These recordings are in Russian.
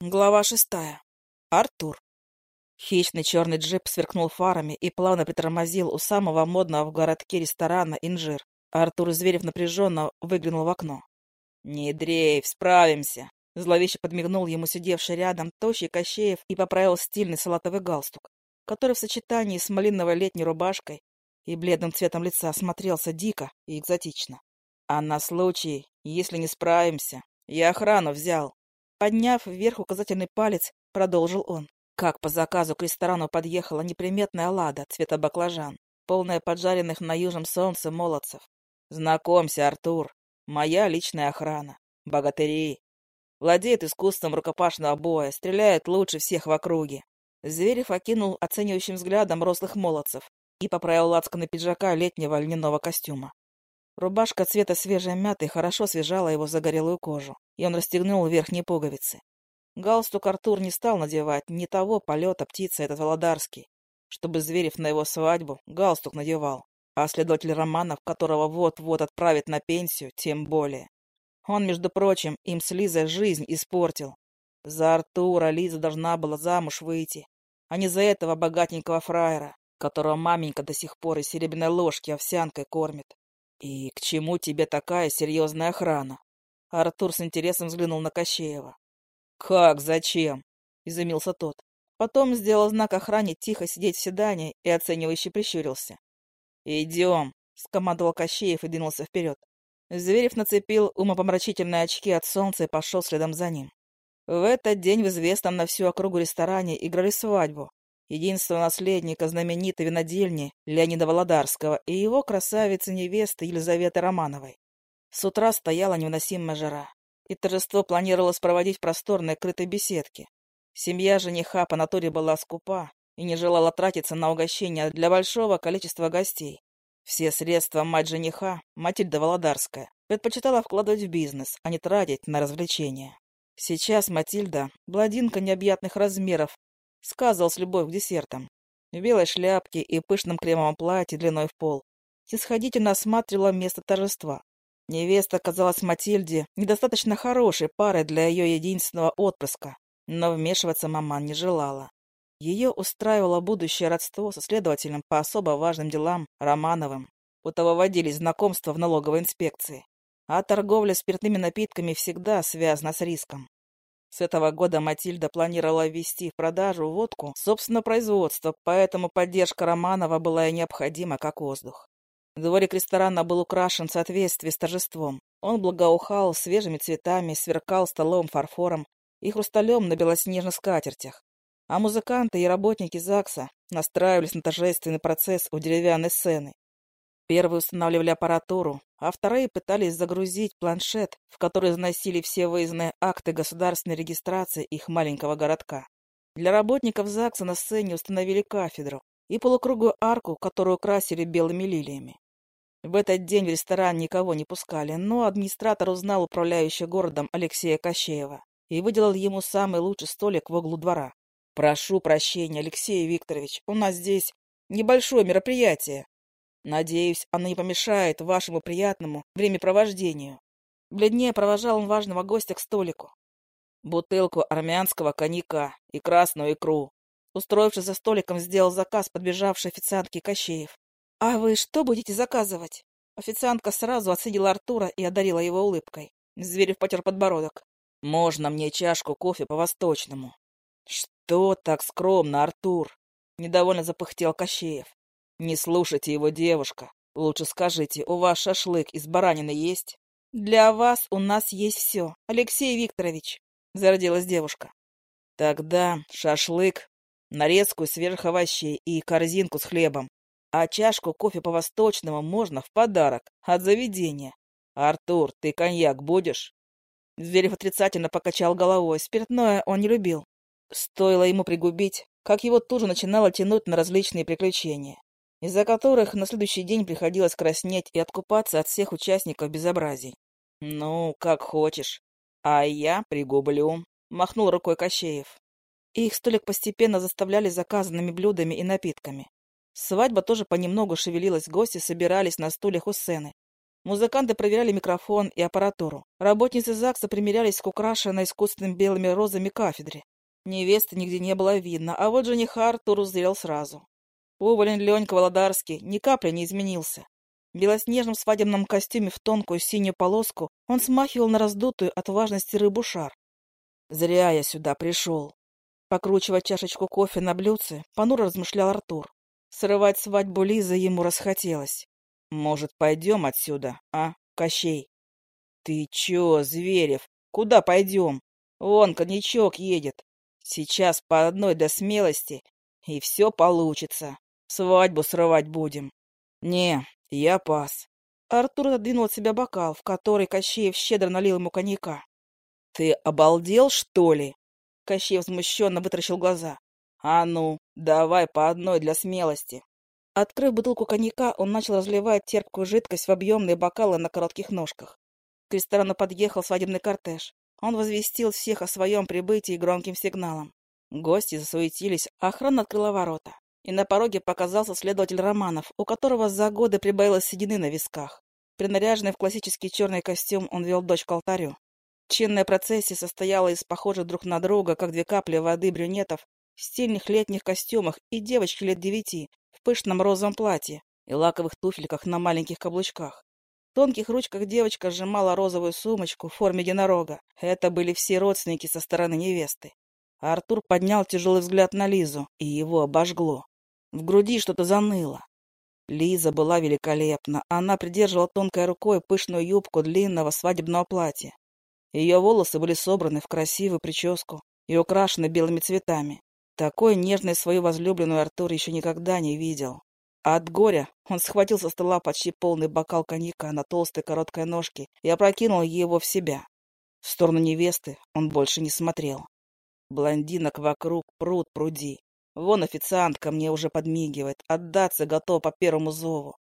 Глава шестая. Артур. Хищный черный джип сверкнул фарами и плавно притормозил у самого модного в городке ресторана «Инжир». Артур Зверев напряженно выглянул в окно. «Не дрейф, справимся!» Зловеще подмигнул ему сидевший рядом тощий Кощеев и поправил стильный салатовый галстук, который в сочетании с малиновой летней рубашкой и бледным цветом лица смотрелся дико и экзотично. «А на случай, если не справимся, я охрану взял. Подняв вверх указательный палец, продолжил он. Как по заказу к ресторану подъехала неприметная лада цвета баклажан, полная поджаренных на южном солнце молодцев. «Знакомься, Артур, моя личная охрана. Богатыри. Владеет искусством рукопашного боя, стреляет лучше всех в округе». Зверев окинул оценивающим взглядом рослых молодцев и поправил лацканы пиджака летнего льняного костюма. Рубашка цвета свежей мяты хорошо свежала его загорелую кожу, и он расстегнул верхние пуговицы. Галстук Артур не стал надевать, не того полета птица этот Володарский, чтобы Зверев на его свадьбу галстук надевал, а следователь Романов, которого вот-вот отправит на пенсию, тем более. Он, между прочим, им с Лизой жизнь испортил. За Артура Лиза должна была замуж выйти, а не за этого богатенького фраера, которого маменька до сих пор из серебряной ложки овсянкой кормит. «И к чему тебе такая серьезная охрана?» Артур с интересом взглянул на Кощеева. «Как? Зачем?» — изумился тот. Потом сделал знак охране тихо сидеть в седане и оценивающе прищурился. «Идем», — скомандовал Кощеев и двинулся вперед. Зверев нацепил умопомрачительные очки от солнца и пошел следом за ним. В этот день в известном на всю округу ресторане играли свадьбу, единственного наследника знаменитой винодельни Леонида Володарского и его красавицы-невесты Елизаветы Романовой. С утра стояла невыносимая жара, и торжество планировалось проводить в просторной крытой беседке. Семья жениха по натуре была скупа и не желала тратиться на угощения для большого количества гостей. Все средства мать жениха, Матильда Володарская, предпочитала вкладывать в бизнес, а не тратить на развлечения. Сейчас Матильда, бладинка необъятных размеров, сказывалась любовь к десертам. В белой шляпке и пышном кремовом платье длиной в пол. Снисходительно осматривала место торжества. Невеста казалась Матильде недостаточно хорошей парой для ее единственного отпрыска, но вмешиваться маман не желала. Ее устраивало будущее родство со следователем по особо важным делам Романовым. У того водились знакомства в налоговой инспекции. А торговля спиртными напитками всегда связана с риском. С этого года Матильда планировала ввести в продажу водку собственного производства, поэтому поддержка Романова была и необходима, как воздух. Дворик ресторана был украшен в соответствии с торжеством. Он благоухал свежими цветами, сверкал столовым фарфором и хрусталем на белоснежных скатертях. А музыканты и работники ЗАГСа настраивались на торжественный процесс у деревянной сцены. Первые устанавливали аппаратуру, а вторые пытались загрузить планшет, в который заносили все выездные акты государственной регистрации их маленького городка. Для работников ЗАГСа на сцене установили кафедру и полукруглую арку, которую красили белыми лилиями. В этот день в ресторан никого не пускали, но администратор узнал управляющего городом Алексея Кощеева и выделил ему самый лучший столик в углу двора. «Прошу прощения, Алексей Викторович, у нас здесь небольшое мероприятие», Надеюсь, оно не помешает вашему приятному времяпровождению. Бледнее провожал он важного гостя к столику. Бутылку армянского коньяка и красную икру. Устроившись за столиком, сделал заказ подбежавшей официантке Кощеев. «А вы что будете заказывать?» Официантка сразу оценила Артура и одарила его улыбкой. Зверев потер подбородок. «Можно мне чашку кофе по-восточному?» «Что так скромно, Артур?» Недовольно запыхтел Кощеев. Не слушайте его, девушка. Лучше скажите, у вас шашлык из баранины есть? Для вас у нас есть все, Алексей Викторович, зародилась девушка. Тогда шашлык, нарезку свежих овощей и корзинку с хлебом. А чашку кофе по-восточному можно в подарок от заведения. Артур, ты коньяк будешь? Зверев отрицательно покачал головой. Спиртное он не любил. Стоило ему пригубить, как его тут же начинало тянуть на различные приключения из-за которых на следующий день приходилось краснеть и откупаться от всех участников безобразий. «Ну, как хочешь. А я пригублю», — махнул рукой Кощеев. Их столик постепенно заставляли заказанными блюдами и напитками. Свадьба тоже понемногу шевелилась, гости собирались на стульях у сцены. Музыканты проверяли микрофон и аппаратуру. Работницы ЗАГСа примерялись к украшенной искусственными белыми розами кафедре. Невесты нигде не было видно, а вот жениха Артур узрел сразу. Уволен Ленька Володарский ни капли не изменился. В белоснежном свадебном костюме в тонкую синюю полоску он смахивал на раздутую от важности рыбу шар. «Зря я сюда пришел». Покручивая чашечку кофе на блюдце, понуро размышлял Артур. Срывать свадьбу Лизы ему расхотелось. Может, пойдем отсюда, а, Кощей? Ты чё, Зверев, куда пойдем? Вон коньячок едет. Сейчас по одной до смелости, и все получится. Свадьбу срывать будем. Не, я пас. Артур отодвинул от себя бокал, в который Кощеев щедро налил ему коньяка. Ты обалдел, что ли? Кощеев возмущенно вытаращил глаза. А ну, давай по одной для смелости. Открыв бутылку коньяка, он начал разливать терпкую жидкость в объемные бокалы на коротких ножках. К ресторану подъехал свадебный кортеж. Он возвестил всех о своем прибытии громким сигналом. Гости засуетились, а охрана открыла ворота. И на пороге показался следователь Романов, у которого за годы прибавилось седины на висках. Принаряженный в классический черный костюм, он вел дочь к алтарю. Чинная процессия состояла из похожих друг на друга, как две капли воды брюнетов, в стильных летних костюмах и девочки лет девяти, в пышном розовом платье и лаковых туфельках на маленьких каблучках. В тонких ручках девочка сжимала розовую сумочку в форме единорога. Это были все родственники со стороны невесты. А Артур поднял тяжелый взгляд на Лизу, и его обожгло. В груди что-то заныло. Лиза была великолепна. Она придерживала тонкой рукой пышную юбку длинного свадебного платья. Ее волосы были собраны в красивую прическу и украшены белыми цветами. Такой нежной свою возлюбленную Артур еще никогда не видел. А от горя он схватил со стола почти полный бокал коньяка на толстой короткой ножке и опрокинул его в себя. В сторону невесты он больше не смотрел. Блондинок вокруг пруд пруди. Вон официантка мне уже подмигивает, отдаться готов по первому зову.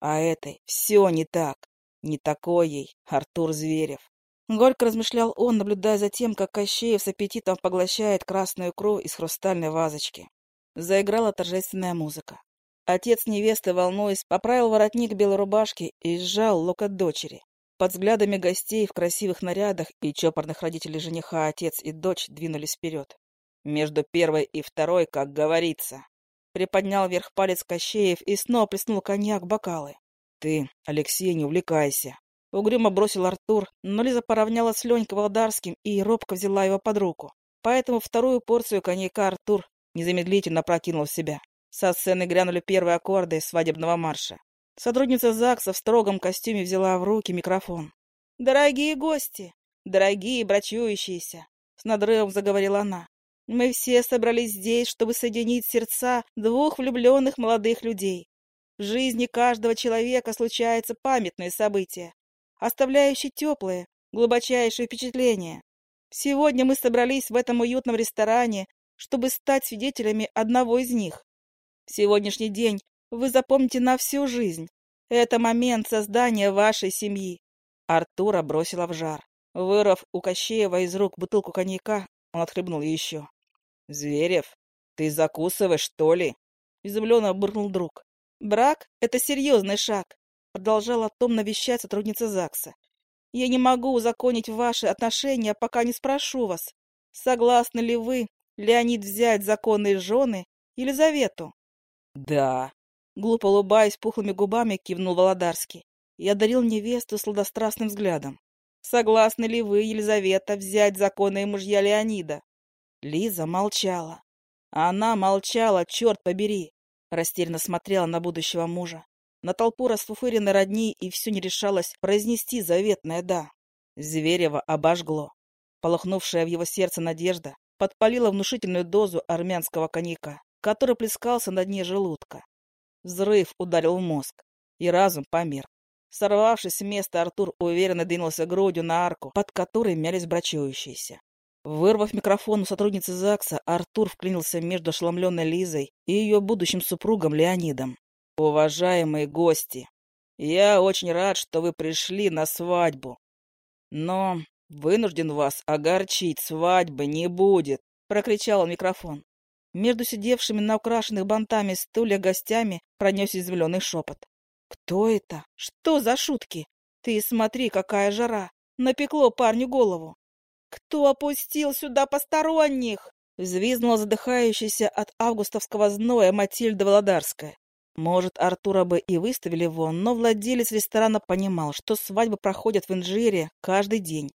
А этой все не так. Не такой ей Артур Зверев. Горько размышлял он, наблюдая за тем, как Кощеев с аппетитом поглощает красную кровь из хрустальной вазочки. Заиграла торжественная музыка. Отец невесты, волнуясь, поправил воротник белой рубашки и сжал локоть дочери. Под взглядами гостей в красивых нарядах и чопорных родителей жениха отец и дочь двинулись вперед. Между первой и второй, как говорится. Приподнял вверх палец Кощеев и снова плеснул коньяк в бокалы. «Ты, Алексей, не увлекайся. Угрюмо бросил Артур, но Лиза поравнялась с Ленькой Володарским и робко взяла его под руку. Поэтому вторую порцию коньяка Артур незамедлительно прокинул в себя. Со сцены грянули первые аккорды свадебного марша. Сотрудница ЗАГСа в строгом костюме взяла в руки микрофон. «Дорогие гости! Дорогие брачующиеся!» С надрывом заговорила она. «Мы все собрались здесь, чтобы соединить сердца двух влюбленных молодых людей. В жизни каждого человека случаются памятные события оставляющий теплые, глубочайшие впечатления. Сегодня мы собрались в этом уютном ресторане, чтобы стать свидетелями одного из них. Сегодняшний день вы запомните на всю жизнь. Это момент создания вашей семьи. Артура бросила в жар. Вырвав у Кощеева из рук бутылку коньяка, он отхлебнул еще. «Зверев, ты закусываешь, что ли?» Изумленно буркнул друг. «Брак — это серьезный шаг. Продолжала томно вещать сотрудница ЗАГСа. «Я не могу узаконить ваши отношения, пока не спрошу вас, согласны ли вы, Леонид, взять законные жены Елизавету?» «Да», — глупо улыбаясь пухлыми губами, кивнул Володарский и одарил невесту сладострастным взглядом. «Согласны ли вы, Елизавета, взять законные мужья Леонида?» Лиза молчала. Она молчала, черт побери, растерянно смотрела на будущего мужа на толпу расфуфыренной родни и все не решалось произнести заветное «да». Зверева обожгло. Полохнувшая в его сердце надежда подпалила внушительную дозу армянского коньяка, который плескался на дне желудка. Взрыв ударил в мозг, и разум помер. Сорвавшись с места, Артур уверенно двинулся грудью на арку, под которой мялись брачующиеся. Вырвав микрофон у сотрудницы ЗАГСа, Артур вклинился между ошеломленной Лизой и ее будущим супругом Леонидом. Уважаемые гости, я очень рад, что вы пришли на свадьбу. Но вынужден вас огорчить, свадьбы не будет, прокричал он микрофон. Между сидевшими на украшенных бантами стулья гостями пронесся извленный шепот. «Кто это? Что за шутки?» Ты смотри, какая жара! Напекло парню голову. «Кто опустил сюда посторонних?» Взвизгнула задыхающаяся от августовского зноя Матильда Володарская. Может, Артура бы и выставили вон, но владелец ресторана понимал, что свадьбы проходят в Инжире каждый день.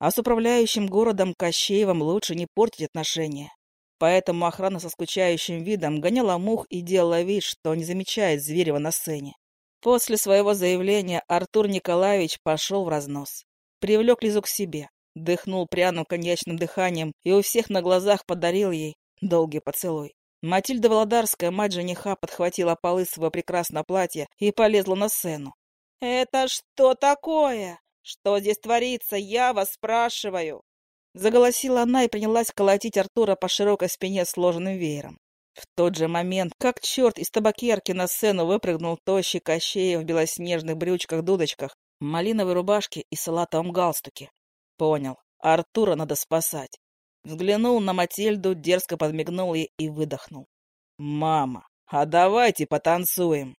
А с управляющим городом Кощеевым лучше не портить отношения. Поэтому охрана со скучающим видом гоняла мух и делала вид, что не замечает Зверева на сцене. После своего заявления Артур Николаевич пошел в разнос. Привлек Лизу к себе, дыхнул пряным коньячным дыханием и у всех на глазах подарил ей долгий поцелуй. Матильда Володарская, мать жениха, подхватила полы своего прекрасного платья и полезла на сцену. «Это что такое? Что здесь творится? Я вас спрашиваю!» Заголосила она и принялась колотить Артура по широкой спине сложенным веером. В тот же момент, как черт из табакерки на сцену выпрыгнул тощий Кощеев в белоснежных брючках-дудочках, малиновой рубашке и салатовом галстуке. Понял, Артура надо спасать. Взглянул на Матильду, дерзко подмигнул ей и выдохнул. «Мама, а давайте потанцуем!»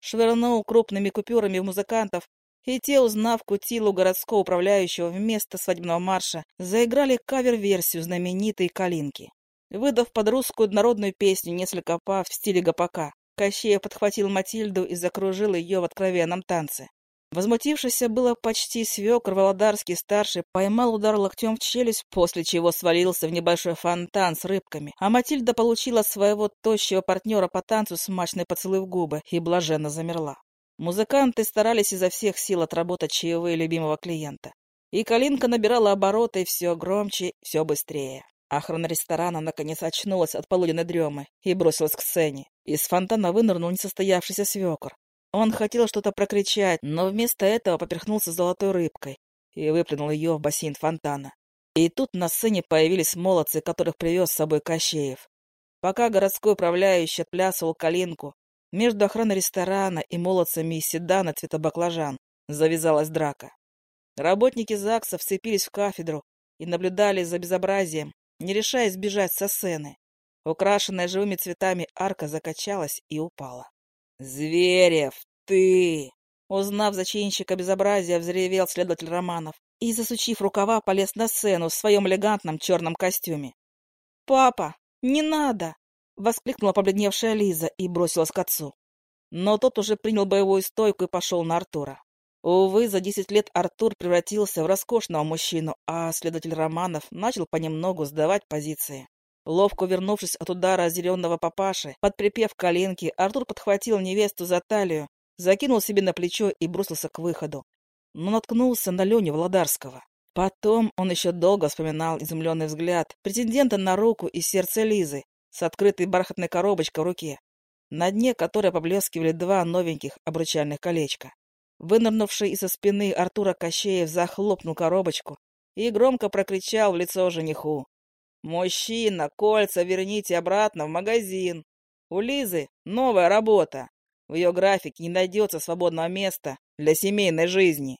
Швырнул крупными купюрами в музыкантов, и те, узнав кутилу городского управляющего вместо свадебного марша, заиграли кавер-версию знаменитой «Калинки». Выдав под русскую народную песню несколько па в стиле гопака, Кощея подхватил Матильду и закружил ее в откровенном танце. Возмутившийся было почти свекр Володарский-старший поймал удар локтем в челюсть, после чего свалился в небольшой фонтан с рыбками, а Матильда получила своего тощего партнера по танцу смачный поцелуй в губы и блаженно замерла. Музыканты старались изо всех сил отработать чаевые любимого клиента. И Калинка набирала обороты все громче, все быстрее. Охрана ресторана наконец очнулась от полуденной дремы и бросилась к сцене. Из фонтана вынырнул несостоявшийся свекор. Он хотел что-то прокричать, но вместо этого поперхнулся золотой рыбкой и выплюнул ее в бассейн фонтана. И тут на сцене появились молодцы, которых привез с собой Кощеев. Пока городской управляющий отплясывал калинку, между охраной ресторана и молодцами из седана цвета баклажан завязалась драка. Работники ЗАГСа вцепились в кафедру и наблюдали за безобразием, не решаясь бежать со сцены. Украшенная живыми цветами арка закачалась и упала. «Зверев, ты!» Узнав зачинщика безобразия, взревел следователь Романов и, засучив рукава, полез на сцену в своем элегантном черном костюме. «Папа, не надо!» — воскликнула побледневшая Лиза и бросилась к отцу. Но тот уже принял боевую стойку и пошел на Артура. Увы, за десять лет Артур превратился в роскошного мужчину, а следователь Романов начал понемногу сдавать позиции. Ловко вернувшись от удара озеренного папаши, под припев коленки, Артур подхватил невесту за талию, закинул себе на плечо и бросился к выходу. Но наткнулся на Леню Владарского. Потом он еще долго вспоминал изумленный взгляд претендента на руку и сердце Лизы, с открытой бархатной коробочкой в руке, на дне которой поблескивали два новеньких обручальных колечка. Вынырнувший из-за спины Артура Кощеев захлопнул коробочку и громко прокричал в лицо жениху. «Мужчина, кольца верните обратно в магазин. У Лизы новая работа. В ее графике не найдется свободного места для семейной жизни».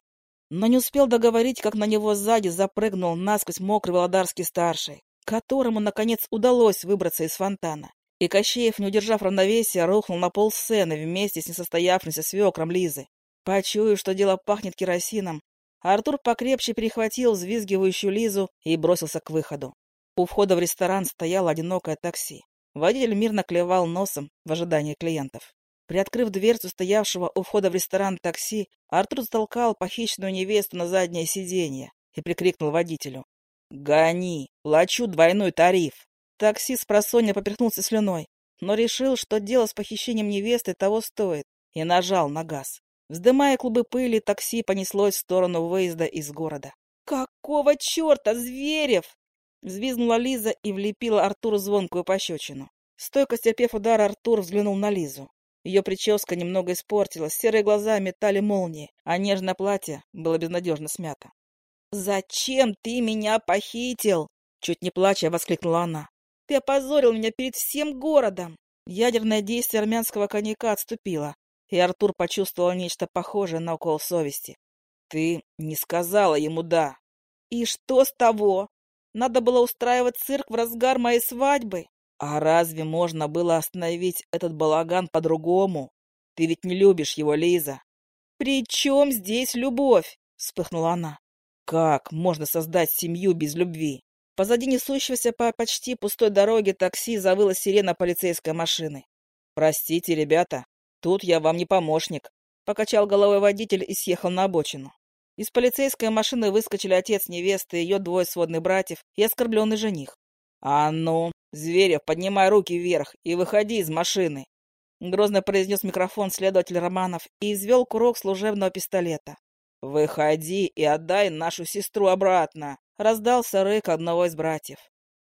Но не успел договорить, как на него сзади запрыгнул насквозь мокрый Володарский старший которому, наконец, удалось выбраться из фонтана. И Кощеев, не удержав равновесия, рухнул на пол сцены вместе с несостоявшимся свекром Лизы. Почуяв, что дело пахнет керосином, Артур покрепче перехватил взвизгивающую Лизу и бросился к выходу. У входа в ресторан стояло одинокое такси. Водитель мирно клевал носом в ожидании клиентов. Приоткрыв дверцу стоявшего у входа в ресторан такси, Артур затолкал похищенную невесту на заднее сиденье и прикрикнул водителю. «Гони! Плачу двойной тариф!» Таксист просонья поперхнулся слюной, но решил, что дело с похищением невесты того стоит, и нажал на газ. Вздымая клубы пыли, такси понеслось в сторону выезда из города. «Какого черта, Зверев?» Взвизгнула Лиза и влепила Артуру звонкую пощечину. Стойко стерпев удар, Артур взглянул на Лизу. Ее прическа немного испортилась, серые глаза метали молнии, а нежное платье было безнадежно смято. «Зачем ты меня похитил?» Чуть не плача, воскликнула она. «Ты опозорил меня перед всем городом!» Ядерное действие армянского коньяка отступило, и Артур почувствовал нечто похожее на укол совести. «Ты не сказала ему «да». «И что с того? Надо было устраивать цирк в разгар моей свадьбы. А разве можно было остановить этот балаган по-другому? Ты ведь не любишь его, Лиза. «При чем здесь любовь?» — вспыхнула она. «Как можно создать семью без любви?» Позади несущегося по почти пустой дороге такси завыла сирена полицейской машины. «Простите, ребята, тут я вам не помощник», — покачал головой водитель и съехал на обочину. Из полицейской машины выскочили отец невесты, ее двое сводных братьев и оскорбленный жених. «А ну, Зверев, поднимай руки вверх и выходи из машины!» Грозно произнес микрофон следователь Романов и извел курок служебного пистолета. «Выходи и отдай нашу сестру обратно!» — раздался рык одного из братьев.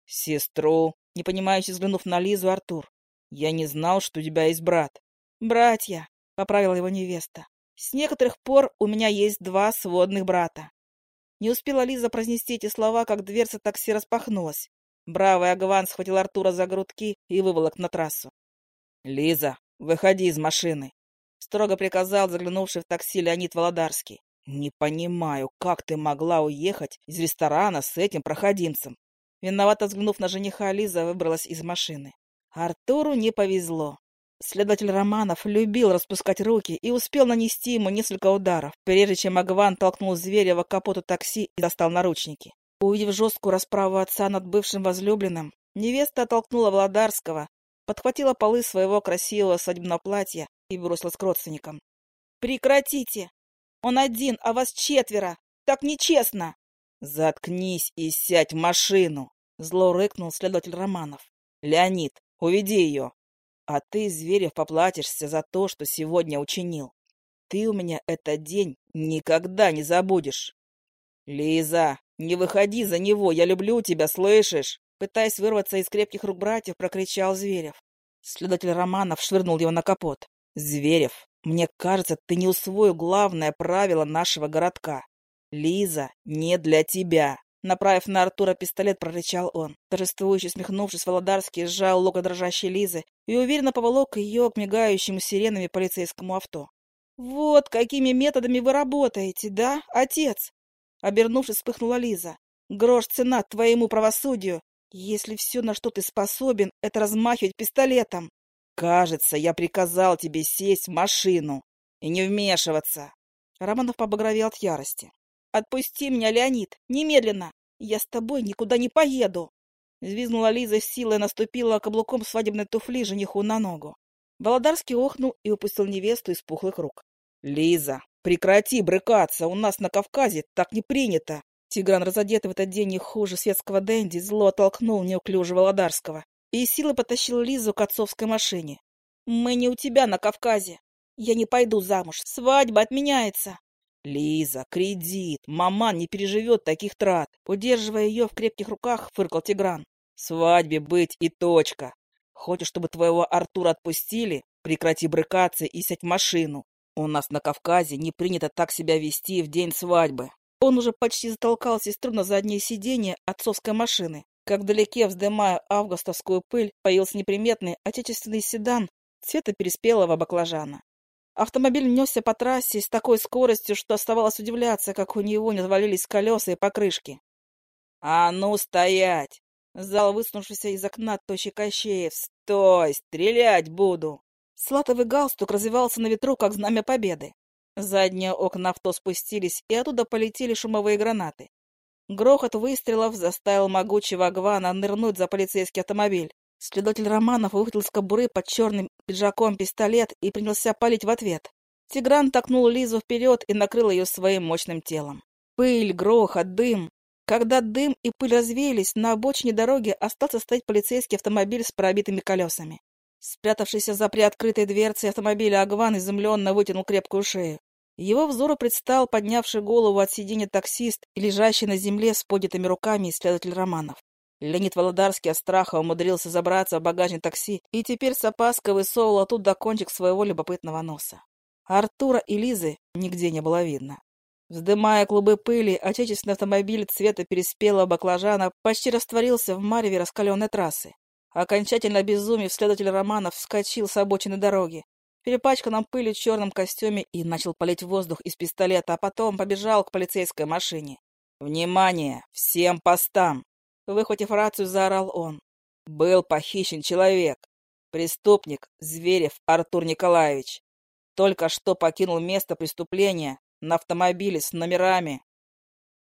«Сестру?» — непонимающе взглянув на Лизу, Артур. «Я не знал, что у тебя есть брат». «Братья», — поправила его невеста. «С некоторых пор у меня есть два сводных брата». Не успела Лиза произнести эти слова, как дверца такси распахнулась. Бравый Агван схватил Артура за грудки и выволок на трассу. «Лиза, выходи из машины», — строго приказал заглянувший в такси Леонид Володарский. «Не понимаю, как ты могла уехать из ресторана с этим проходимцем?» Виновато взглянув на жениха, Лиза выбралась из машины. Артуру не повезло. Следователь Романов любил распускать руки и успел нанести ему несколько ударов, прежде чем Агван толкнул Зверева к капоту такси и достал наручники. Увидев жесткую расправу отца над бывшим возлюбленным, невеста оттолкнула Владарского, подхватила полы своего красивого свадебного платья и бросилась к родственникам. «Прекратите! Он один, а вас четверо. Так нечестно. Заткнись и сядь в машину, зло рыкнул следователь Романов. Леонид, уведи ее. А ты, Зверев, поплатишься за то, что сегодня учинил. Ты у меня этот день никогда не забудешь. Лиза, не выходи за него, я люблю тебя, слышишь? Пытаясь вырваться из крепких рук братьев, прокричал Зверев. Следователь Романов швырнул его на капот. Зверев, мне кажется, ты не усвоил главное правило нашего городка. Лиза не для тебя. Направив на Артура пистолет, прорычал он. Торжествующе смехнувшись, Володарский сжал локоть дрожащей Лизы и уверенно поволок ее к мигающему сиренами полицейскому авто. «Вот какими методами вы работаете, да, отец?» Обернувшись, вспыхнула Лиза. «Грош цена твоему правосудию, если все, на что ты способен, это размахивать пистолетом. «Кажется, я приказал тебе сесть в машину и не вмешиваться». Романов побагровел от ярости. «Отпусти меня, Леонид, немедленно! Я с тобой никуда не поеду!» Звизнула Лиза с силой наступила каблуком свадебной туфли жениху на ногу. Володарский охнул и упустил невесту из пухлых рук. «Лиза, прекрати брыкаться, у нас на Кавказе так не принято!» Тигран, разодетый в этот день не хуже светского денди, зло оттолкнул неуклюжего Володарского и силой потащил Лизу к отцовской машине. «Мы не у тебя на Кавказе. Я не пойду замуж. Свадьба отменяется». «Лиза, кредит. Маман не переживет таких трат». Удерживая ее в крепких руках, фыркал Тигран. «Свадьбе быть и точка. Хочешь, чтобы твоего Артура отпустили? Прекрати брыкаться и сядь в машину. У нас на Кавказе не принято так себя вести в день свадьбы». Он уже почти затолкал сестру на заднее сиденье отцовской машины, как вдалеке, вздымая августовскую пыль, появился неприметный отечественный седан цвета переспелого баклажана. Автомобиль несся по трассе с такой скоростью, что оставалось удивляться, как у него не отвалились колеса и покрышки. «А ну, стоять!» Зал, высунувшийся из окна тощий Кощеев. «Стой! Стрелять буду!» Слатовый галстук развивался на ветру, как знамя победы. Задние окна авто спустились, и оттуда полетели шумовые гранаты. Грохот выстрелов заставил могучего Агвана нырнуть за полицейский автомобиль. Следователь Романов выхватил из кобуры под черным пиджаком пистолет и принялся палить в ответ. Тигран толкнул Лизу вперед и накрыл ее своим мощным телом. Пыль, грохот, дым. Когда дым и пыль развеялись, на обочине дороги остался стоять полицейский автомобиль с пробитыми колесами. Спрятавшийся за приоткрытой дверцей автомобиля Агван изумленно вытянул крепкую шею. Его взору предстал поднявший голову от сиденья таксист и лежащий на земле с поднятыми руками исследователь Романов. Леонид Володарский от страха умудрился забраться в багажник такси и теперь с опаской высовывал оттуда кончик своего любопытного носа. Артура и Лизы нигде не было видно. Вздымая клубы пыли, отечественный автомобиль цвета переспелого баклажана почти растворился в мареве раскаленной трассы. Окончательно обезумев, следователь Романов вскочил с обочины дороги, перепачканном пылью черном костюме и начал палить воздух из пистолета, а потом побежал к полицейской машине. «Внимание! Всем постам!» Выхватив рацию, заорал он. «Был похищен человек. Преступник Зверев Артур Николаевич. Только что покинул место преступления на автомобиле с номерами